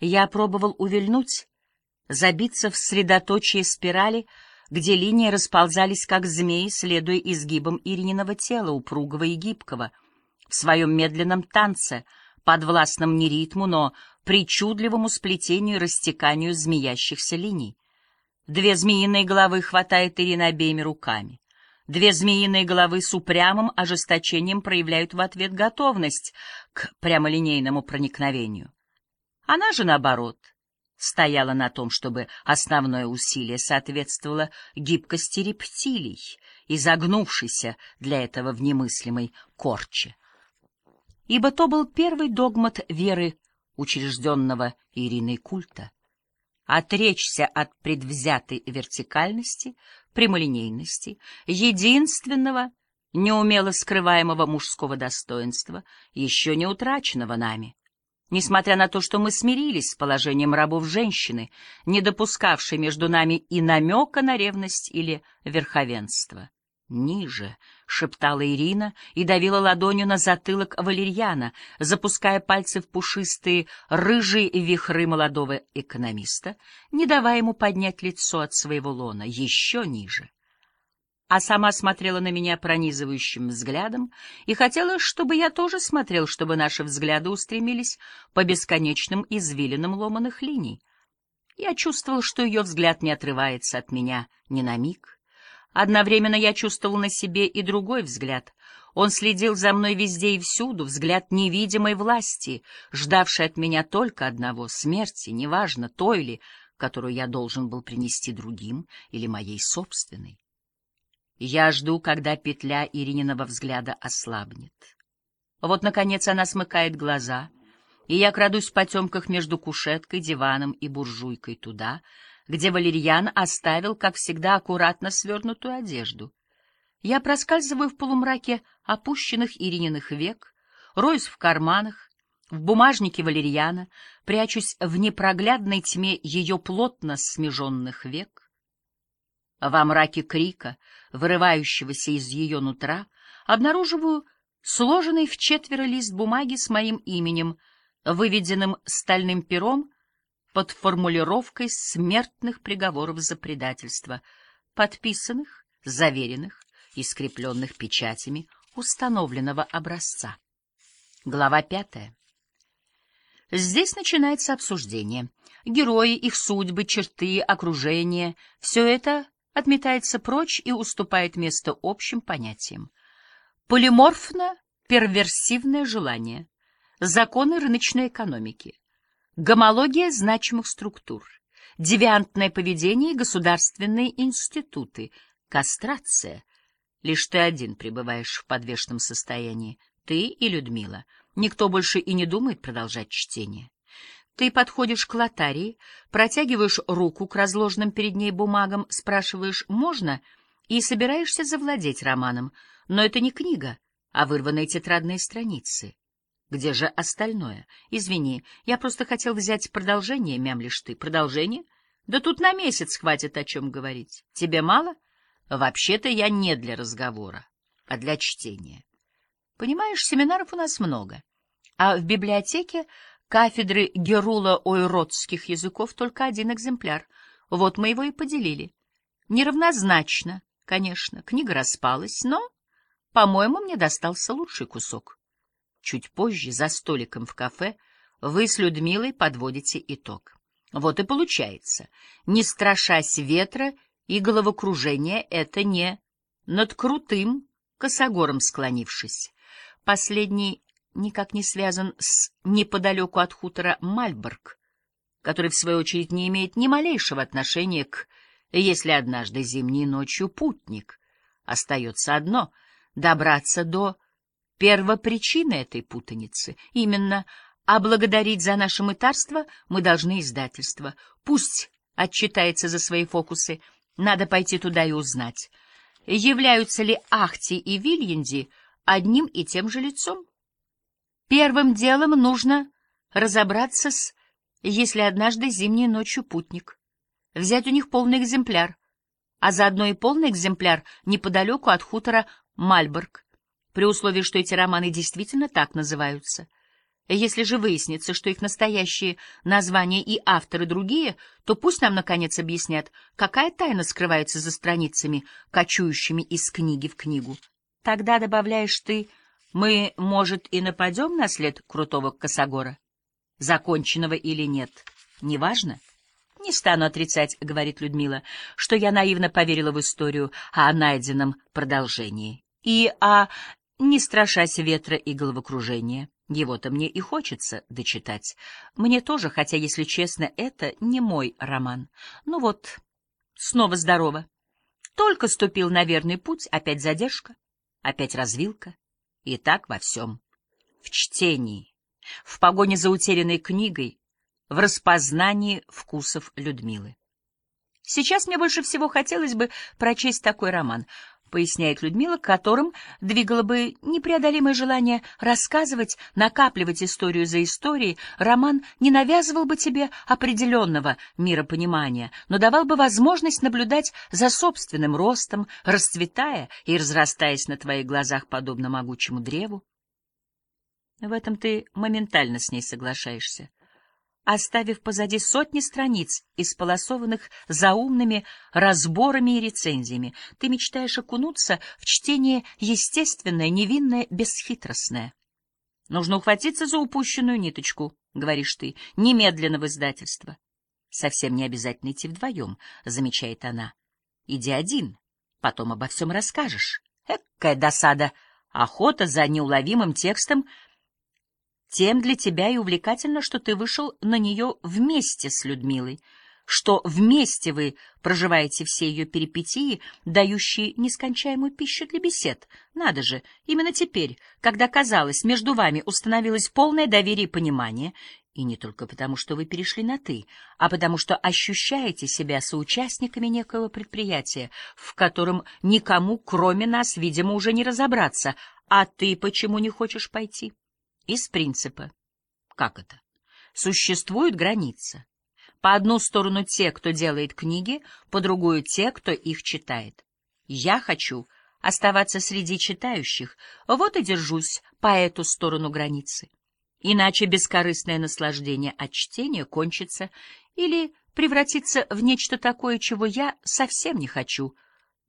Я пробовал увильнуть, забиться в средоточие спирали, где линии расползались, как змеи, следуя изгибам Ирининого тела, упругого и гибкого, в своем медленном танце, подвластном не ритму, но причудливому сплетению и растеканию змеящихся линий. Две змеиные головы хватает Ирина обеими руками. Две змеиные головы с упрямым ожесточением проявляют в ответ готовность к прямолинейному проникновению. Она же, наоборот, стояла на том, чтобы основное усилие соответствовало гибкости рептилий, изогнувшейся для этого в немыслимой корче. Ибо то был первый догмат веры, учрежденного Ириной культа. Отречься от предвзятой вертикальности, прямолинейности, единственного, неумело скрываемого мужского достоинства, еще не утраченного нами. Несмотря на то, что мы смирились с положением рабов женщины, не допускавшей между нами и намека на ревность или верховенство. «Ниже», — шептала Ирина и давила ладонью на затылок валерьяна, запуская пальцы в пушистые рыжие вихры молодого экономиста, не давая ему поднять лицо от своего лона, еще ниже а сама смотрела на меня пронизывающим взглядом и хотела, чтобы я тоже смотрел, чтобы наши взгляды устремились по бесконечным извилинам ломаных линий. Я чувствовал, что ее взгляд не отрывается от меня ни на миг. Одновременно я чувствовал на себе и другой взгляд. Он следил за мной везде и всюду, взгляд невидимой власти, ждавший от меня только одного — смерти, неважно, той ли, которую я должен был принести другим или моей собственной. Я жду, когда петля Ирининого взгляда ослабнет. Вот, наконец, она смыкает глаза, и я крадусь в потемках между кушеткой, диваном и буржуйкой туда, где Валерьян оставил, как всегда, аккуратно свернутую одежду. Я проскальзываю в полумраке опущенных Ирининых век, роюсь в карманах, в бумажнике Валерьяна, прячусь в непроглядной тьме ее плотно смеженных век — во мраке крика, вырывающегося из ее нутра, обнаруживаю сложенный в четверо лист бумаги с моим именем, выведенным стальным пером под формулировкой смертных приговоров за предательство, подписанных, заверенных и скрепленных печатями установленного образца. Глава пятая. Здесь начинается обсуждение. Герои, их судьбы, черты, окружение — все это отметается прочь и уступает место общим понятиям. Полиморфно-перверсивное желание, законы рыночной экономики, гомология значимых структур, девиантное поведение и государственные институты, кастрация. Лишь ты один пребываешь в подвешенном состоянии, ты и Людмила. Никто больше и не думает продолжать чтение. Ты подходишь к лотарии, протягиваешь руку к разложенным перед ней бумагам, спрашиваешь «можно?» и собираешься завладеть романом. Но это не книга, а вырванные тетрадные страницы. Где же остальное? Извини, я просто хотел взять продолжение, мямлишь ты. Продолжение? Да тут на месяц хватит о чем говорить. Тебе мало? Вообще-то я не для разговора, а для чтения. Понимаешь, семинаров у нас много. А в библиотеке кафедры герула-ойродских языков только один экземпляр. Вот мы его и поделили. Неравнозначно, конечно, книга распалась, но, по-моему, мне достался лучший кусок. Чуть позже, за столиком в кафе, вы с Людмилой подводите итог. Вот и получается, не страшась ветра и головокружения, это не над крутым косогором склонившись. Последний никак не связан с неподалеку от хутора Мальборг, который, в свою очередь, не имеет ни малейшего отношения к «если однажды зимней ночью путник». Остается одно — добраться до первопричины этой путаницы. Именно а благодарить за наше мытарство мы должны издательство. Пусть отчитается за свои фокусы, надо пойти туда и узнать, являются ли Ахти и Вильянди одним и тем же лицом. Первым делом нужно разобраться с «Если однажды зимней ночью путник», взять у них полный экземпляр, а заодно и полный экземпляр неподалеку от хутора Мальборг, при условии, что эти романы действительно так называются. Если же выяснится, что их настоящие названия и авторы другие, то пусть нам, наконец, объяснят, какая тайна скрывается за страницами, кочующими из книги в книгу. Тогда, добавляешь ты, мы, может, и нападем на след крутого Косогора? Законченного или нет, неважно. Не стану отрицать, — говорит Людмила, — что я наивно поверила в историю о найденном продолжении и о не страшась ветра и головокружения. Его-то мне и хочется дочитать. Мне тоже, хотя, если честно, это не мой роман. Ну вот, снова здорово. Только ступил на верный путь, опять задержка, опять развилка. И так во всем. В чтении, в погоне за утерянной книгой, в распознании вкусов Людмилы. Сейчас мне больше всего хотелось бы прочесть такой роман —— поясняет Людмила, которым двигало бы непреодолимое желание рассказывать, накапливать историю за историей, роман не навязывал бы тебе определенного миропонимания, но давал бы возможность наблюдать за собственным ростом, расцветая и разрастаясь на твоих глазах подобно могучему древу. В этом ты моментально с ней соглашаешься оставив позади сотни страниц, исполосованных заумными разборами и рецензиями. Ты мечтаешь окунуться в чтение естественное, невинное, бесхитростное. Нужно ухватиться за упущенную ниточку, — говоришь ты, — немедленно в издательство. Совсем не обязательно идти вдвоем, — замечает она. Иди один, потом обо всем расскажешь. Экая досада! Охота за неуловимым текстом — тем для тебя и увлекательно, что ты вышел на нее вместе с Людмилой, что вместе вы проживаете все ее перипетии, дающие нескончаемую пищу для бесед. Надо же, именно теперь, когда, казалось, между вами установилось полное доверие и понимание, и не только потому, что вы перешли на «ты», а потому что ощущаете себя соучастниками некоего предприятия, в котором никому, кроме нас, видимо, уже не разобраться. А ты почему не хочешь пойти? Из принципа. Как это? Существует граница. По одну сторону те, кто делает книги, по другую те, кто их читает. Я хочу оставаться среди читающих, вот и держусь по эту сторону границы. Иначе бескорыстное наслаждение от чтения кончится или превратится в нечто такое, чего я совсем не хочу.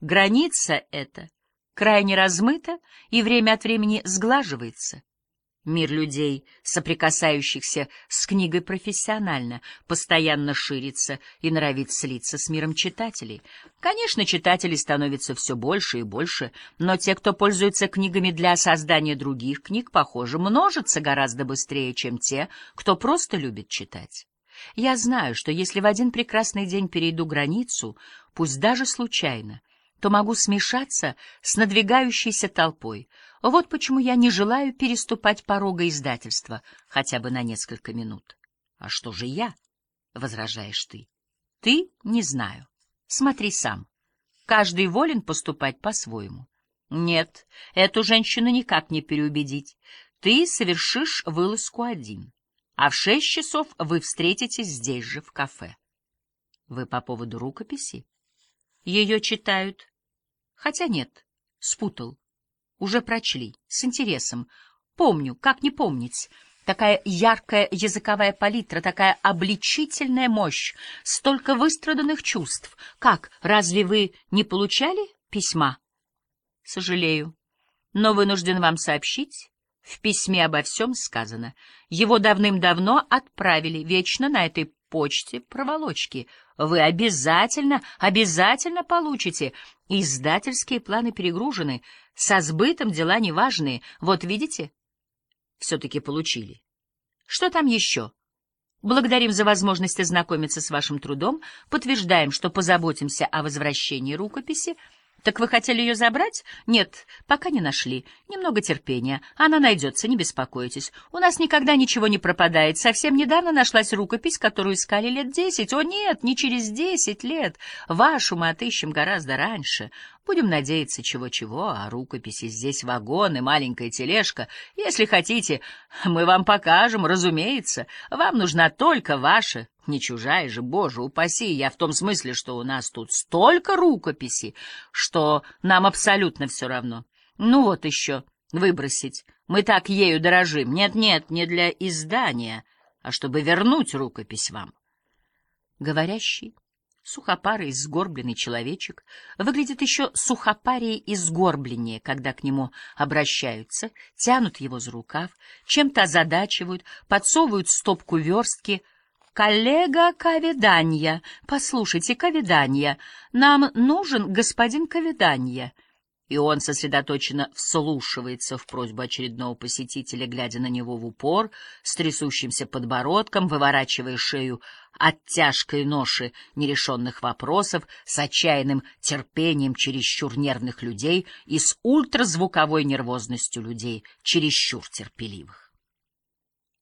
Граница эта крайне размыта и время от времени сглаживается. Мир людей, соприкасающихся с книгой профессионально, постоянно ширится и норовит слиться с миром читателей. Конечно, читателей становится все больше и больше, но те, кто пользуется книгами для создания других книг, похоже, множатся гораздо быстрее, чем те, кто просто любит читать. Я знаю, что если в один прекрасный день перейду границу, пусть даже случайно, то могу смешаться с надвигающейся толпой. Вот почему я не желаю переступать порога издательства хотя бы на несколько минут. — А что же я? — возражаешь ты. — Ты не знаю. Смотри сам. Каждый волен поступать по-своему. Нет, эту женщину никак не переубедить. Ты совершишь вылазку один, а в шесть часов вы встретитесь здесь же, в кафе. Вы по поводу рукописи? Ее читают. Хотя нет, спутал. Уже прочли, с интересом. Помню, как не помнить. Такая яркая языковая палитра, такая обличительная мощь, столько выстраданных чувств. Как, разве вы не получали письма? Сожалею, но вынужден вам сообщить. В письме обо всем сказано. Его давным-давно отправили, вечно на этой почте проволочки. Вы обязательно, обязательно получите. Издательские планы перегружены, со сбытом дела неважные. Вот видите? Все-таки получили. Что там еще? Благодарим за возможность ознакомиться с вашим трудом, подтверждаем, что позаботимся о возвращении рукописи, так вы хотели ее забрать? Нет, пока не нашли. Немного терпения. Она найдется, не беспокойтесь. У нас никогда ничего не пропадает. Совсем недавно нашлась рукопись, которую искали лет десять. О нет, не через десять лет. Вашу мы отыщем гораздо раньше. Будем надеяться, чего-чего, а рукописи здесь вагон и маленькая тележка. Если хотите, мы вам покажем, разумеется. Вам нужна только ваша, не чужая же, боже упаси. Я в том смысле, что у нас тут столько рукописей, что нам абсолютно все равно. Ну вот еще, выбросить. Мы так ею дорожим. Нет-нет, не для издания, а чтобы вернуть рукопись вам. Говорящий, сухопарый, сгорбленный человечек выглядит еще сухопарее и сгорбленнее, когда к нему обращаются, тянут его за рукав, чем-то озадачивают, подсовывают стопку верстки — «Коллега Ковиданья, послушайте, Ковиданья, нам нужен господин Ковиданья». И он сосредоточенно вслушивается в просьбу очередного посетителя, глядя на него в упор, с трясущимся подбородком, выворачивая шею от тяжкой ноши нерешенных вопросов, с отчаянным терпением чересчур нервных людей и с ультразвуковой нервозностью людей чересчур терпеливых.